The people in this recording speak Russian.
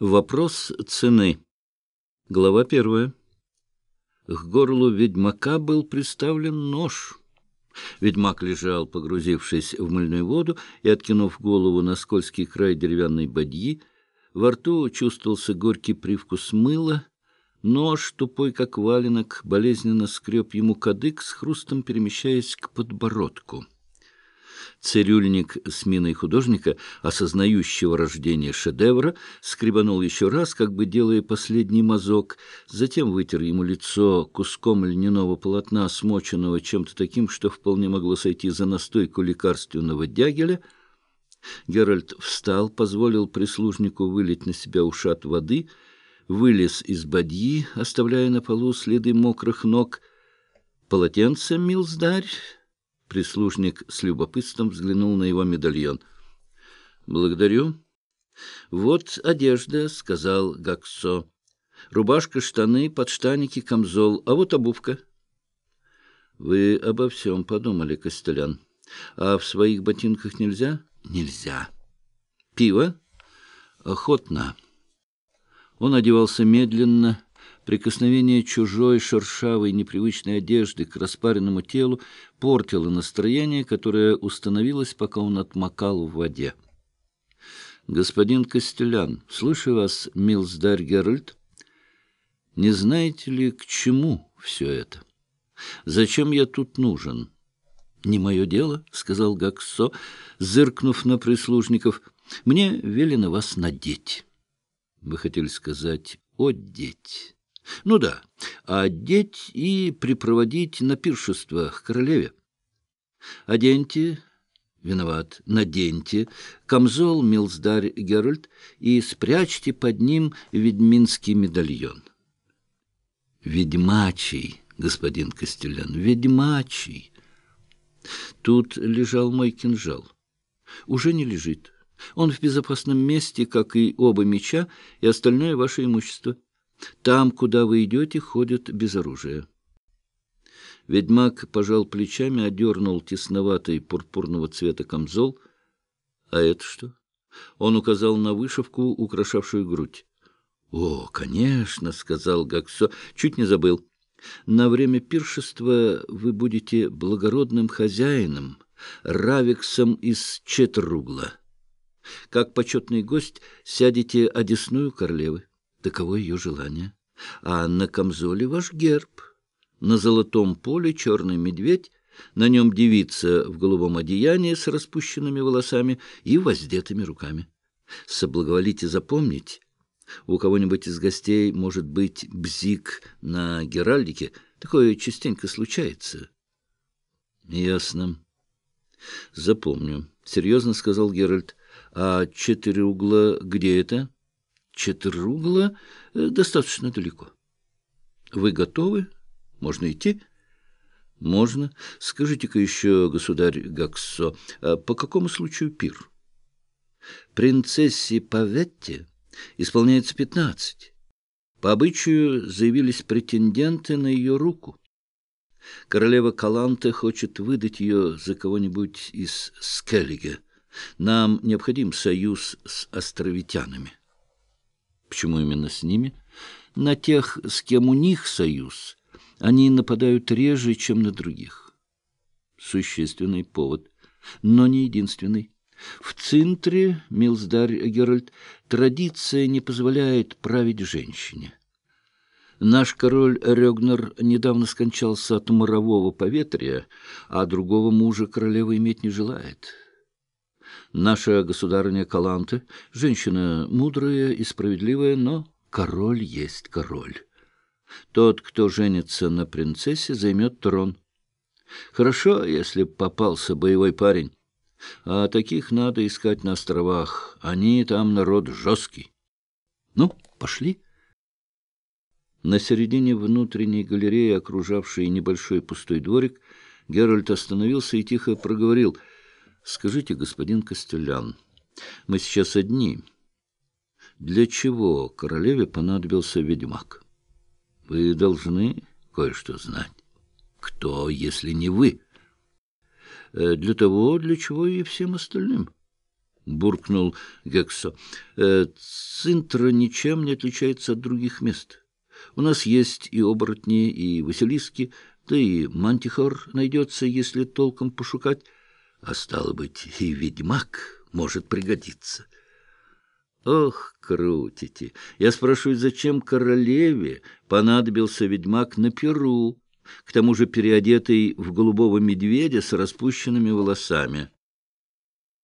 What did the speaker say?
Вопрос цены. Глава первая. К горлу ведьмака был приставлен нож. Ведьмак лежал, погрузившись в мыльную воду и откинув голову на скользкий край деревянной бадьи. Во рту чувствовался горький привкус мыла. Нож, тупой как валенок, болезненно скреб ему кадык с хрустом, перемещаясь к подбородку. Цирюльник с миной художника, осознающего рождение шедевра, скребанул еще раз, как бы делая последний мазок, затем вытер ему лицо куском льняного полотна, смоченного чем-то таким, что вполне могло сойти за настойку лекарственного дягеля. Геральт встал, позволил прислужнику вылить на себя ушат воды, вылез из бадьи, оставляя на полу следы мокрых ног. «Полотенце, милздарь!» Прислужник с любопытством взглянул на его медальон. — Благодарю. — Вот одежда, — сказал Гаксо. — Рубашка, штаны, подштаники, камзол. А вот обувка. — Вы обо всем подумали, Костелян. А в своих ботинках нельзя? — Нельзя. — Пиво? — Охотно. Он одевался медленно, Прикосновение чужой, шершавой, непривычной одежды к распаренному телу портило настроение, которое установилось, пока он отмокал в воде. «Господин Костелян, слушаю вас, милздарь Геральт. Не знаете ли, к чему все это? Зачем я тут нужен?» «Не мое дело», — сказал Гаксо, зыркнув на прислужников. «Мне велено вас надеть». «Вы хотели сказать «одеть». Ну да, одеть и припроводить на пиршество к королеве. Оденьте, виноват, наденьте, камзол Милздарь Геральт и спрячьте под ним ведьминский медальон. Ведьмачий, господин Костелян, ведьмачий. Тут лежал мой кинжал. Уже не лежит. Он в безопасном месте, как и оба меча и остальное ваше имущество. Там, куда вы идете, ходят без оружия. Ведьмак пожал плечами, одернул тесноватый пурпурного цвета камзол. А это что? Он указал на вышивку, украшавшую грудь. — О, конечно, — сказал Гаксо, — чуть не забыл. На время пиршества вы будете благородным хозяином, равиксом из Четругла. Как почетный гость сядете одесную королевы. Таково ее желание. А на камзоле ваш герб. На золотом поле черный медведь, на нем девица в голубом одеянии с распущенными волосами и воздетыми руками. Соблаговолите запомнить, у кого-нибудь из гостей может быть бзик на геральдике. Такое частенько случается. — Ясно. — Запомню, — серьезно сказал Геральт. — А четырюгла где это? — Четругла э, достаточно далеко. Вы готовы? Можно идти? Можно. Скажите-ка еще, государь Гаксо, а по какому случаю пир? Принцессе Паветте исполняется пятнадцать. По обычаю заявились претенденты на ее руку. Королева Каланте хочет выдать ее за кого-нибудь из Скеллига. Нам необходим союз с островитянами. Почему именно с ними? На тех, с кем у них союз, они нападают реже, чем на других. Существенный повод, но не единственный. В Цинтре, Милздарь Геральт, традиция не позволяет править женщине. Наш король Рёгнер недавно скончался от морового поветрия, а другого мужа королева иметь не желает. Наша государыня Каланте — женщина мудрая и справедливая, но король есть король. Тот, кто женится на принцессе, займет трон. Хорошо, если попался боевой парень. А таких надо искать на островах. Они там народ жесткий. Ну, пошли. На середине внутренней галереи, окружавшей небольшой пустой дворик, Геральт остановился и тихо проговорил — Скажите, господин Костелян, мы сейчас одни. Для чего королеве понадобился ведьмак? Вы должны кое-что знать. Кто, если не вы? Э, для того, для чего и всем остальным. буркнул Гексо. Э, Цинтра ничем не отличается от других мест. У нас есть и оборотни, и василиски, да и мантихор найдется, если толком пошукать. А стало быть, и ведьмак может пригодиться. Ох, крутите! Я спрашиваю, зачем королеве понадобился ведьмак на Перу, к тому же переодетый в голубого медведя с распущенными волосами?